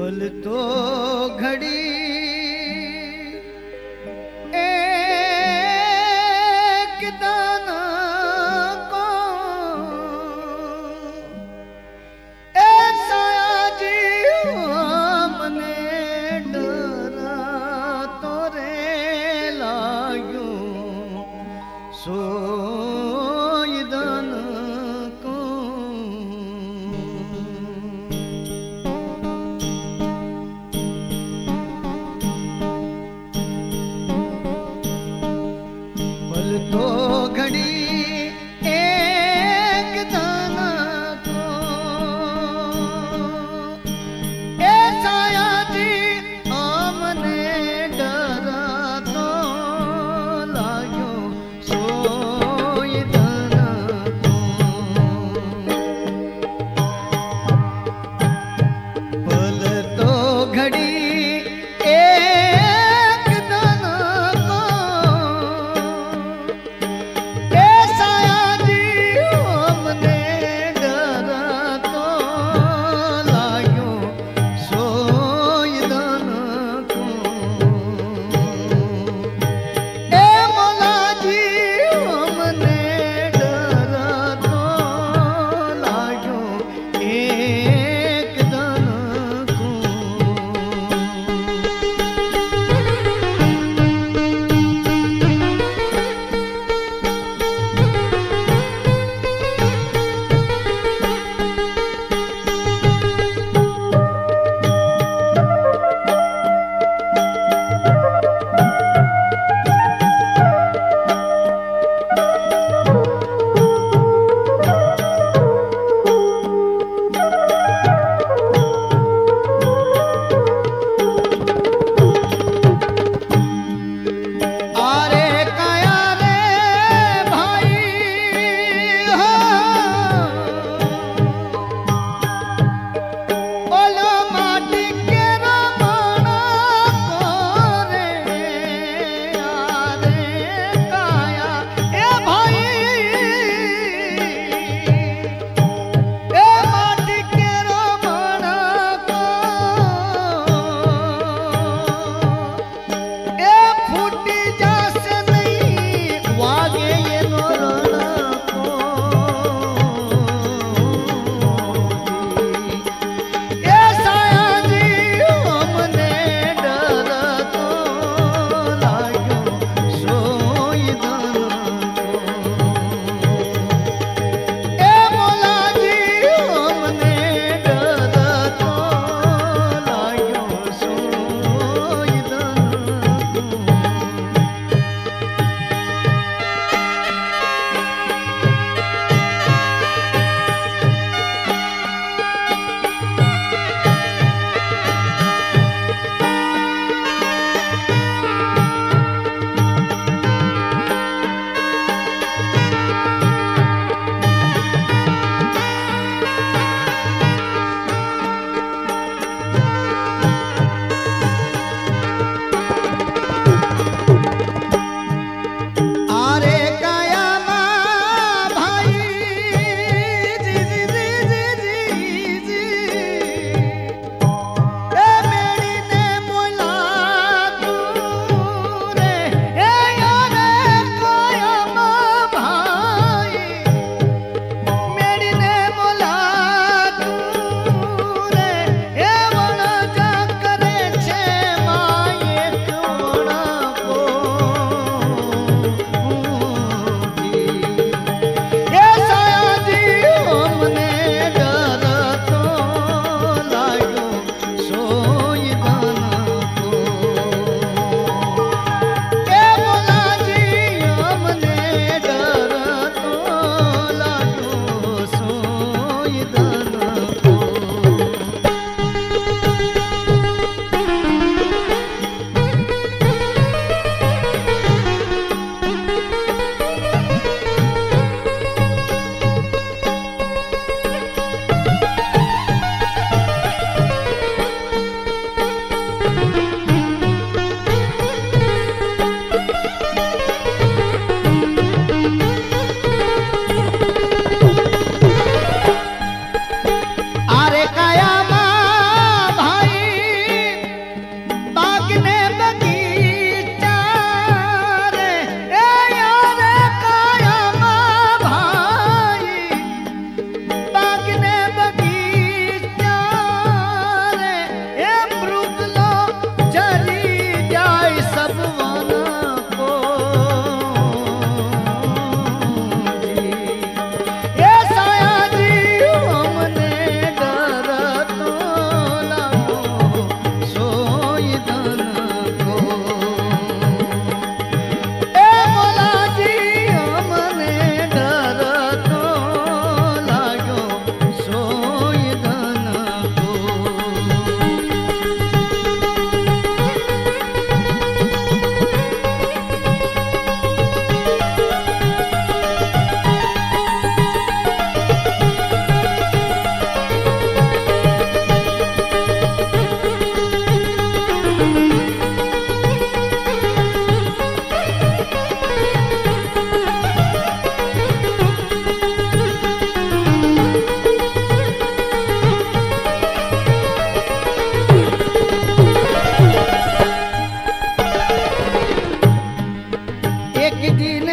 पल तो घड़ी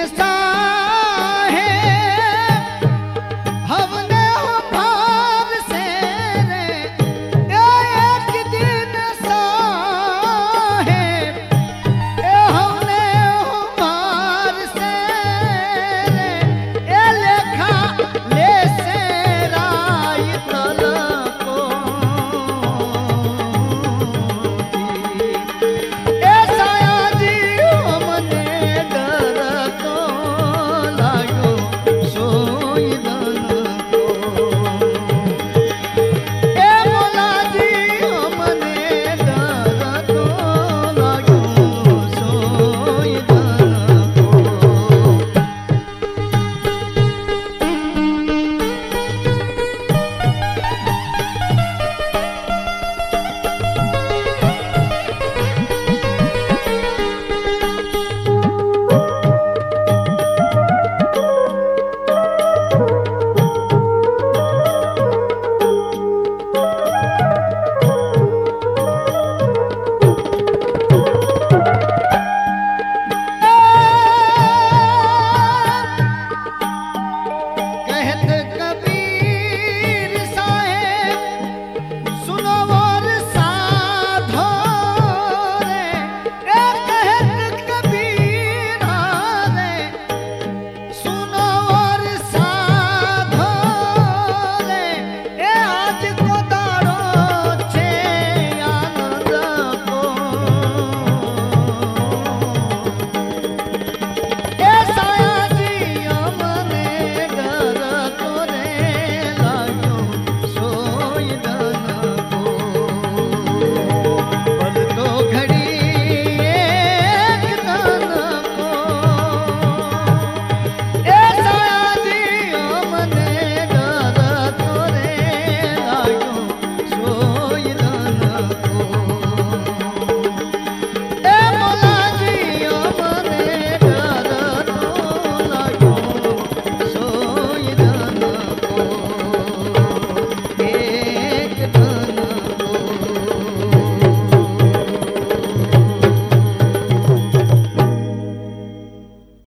está